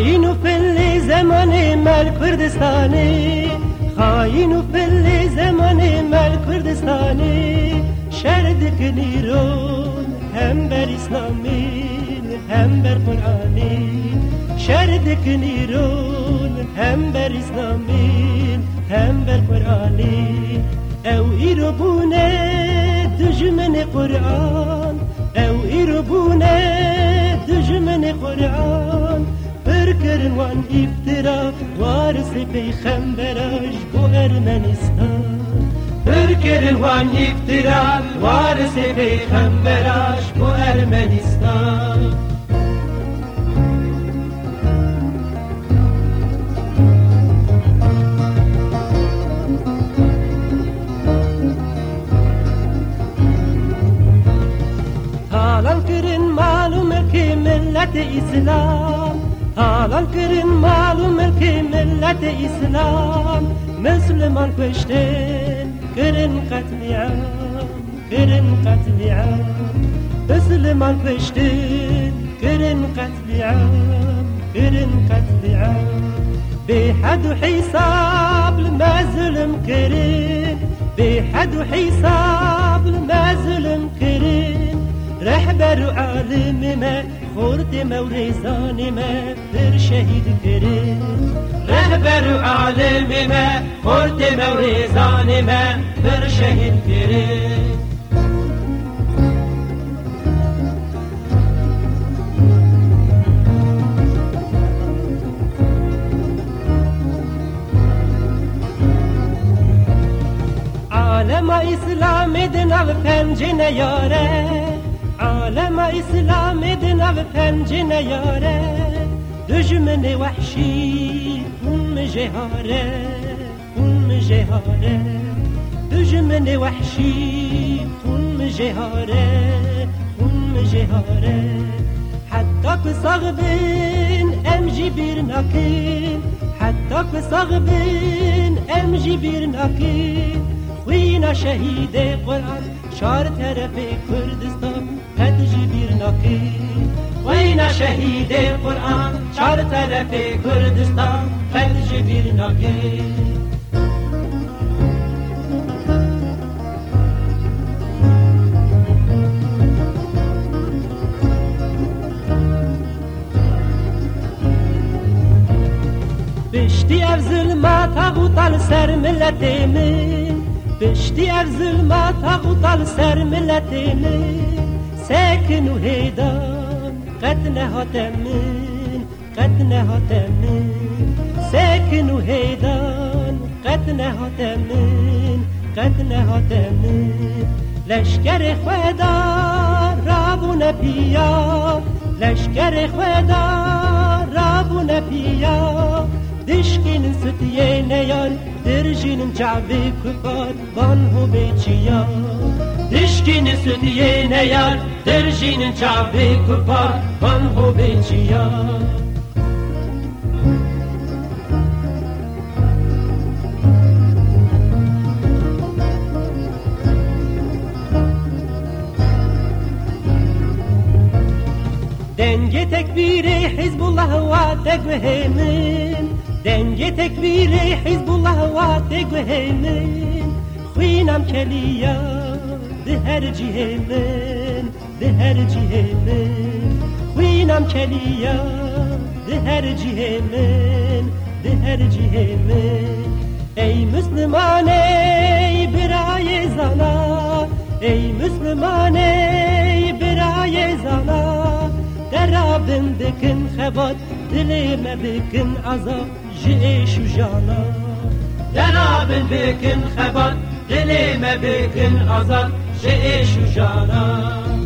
خاین و فل زمان مل کردستانی خاین و فل زمان مل کردستانی شرد کنی رو هم بر اسلامی هم بر قرآنی شرد کنی رو هم بر اسلامی هم بر قرآنی او ایرو بونه دجمن قرآن. او ایرو بونه دجمن قرآن. her van iftira Varisi peygamber aş bu Ermenistan. Ürker van iftira Varisi peygamber aş bu Ermenistan. Talan kırın malum ki milleti İslam. حلال کرین معلوم که ملت اسلام مسلمان کشتن کرین قتلیان کرین قتلیان مسلمان کشتن کرین قتلیان کرین قتلیان به حد و حساب ظلم کرین به حد و حساب ظلم رهبر عالم ما خورد مورزان ما در شهید كرين رهبر عالم ما خورد مورزان ما در شهید كرين عالم اسلام دنو پنجه یاره عالم اسلام دنو پنجه یاره دجمن وحشی هم جهاره هم جهاره دجمن وحشی هم جهاره هم جهاره حتى كصغبين امجي بيرناكين حتى كصغبين امجي بيرناكين وینا شهید قرآن چار طرف کردستان پدجی بیر ناکی وینا شهید قرآن چار طرف کردستان پدجی بیر ناکی بشتی اف ظلمات غوطال سر ملتیمین بشتی اف ظلمات غوطال سر ملتیمین لكن هیدان قد نهت من قد نهت من. ساكن هیدان قد نهت من قد نهت من. لشکر خدا رابون پیا لشکر خدا رابون پیا دشکین ستیه نیار درجین چعبی کفار بان هو بیچیار Deşkini süt yene yar? Derjinin çavi kupa Van hobeci yar. Denge tekbiri Hizbullah ve tegvehemin Denge tekbiri Hizbullah ve tegvehemin Xwînam keliya کلیا ده هر جهمن ده هر جهمن خوینم کلیا ده هر جهمن ده هر جهمن ای مسلمان ای برای زنا ای مسلمان ای برای زنا درابن بکن خبات دلی ما بکن عذاب جیش و جانا درابن بکن خبات دلی ما بکن عذاب שאש הוא שנה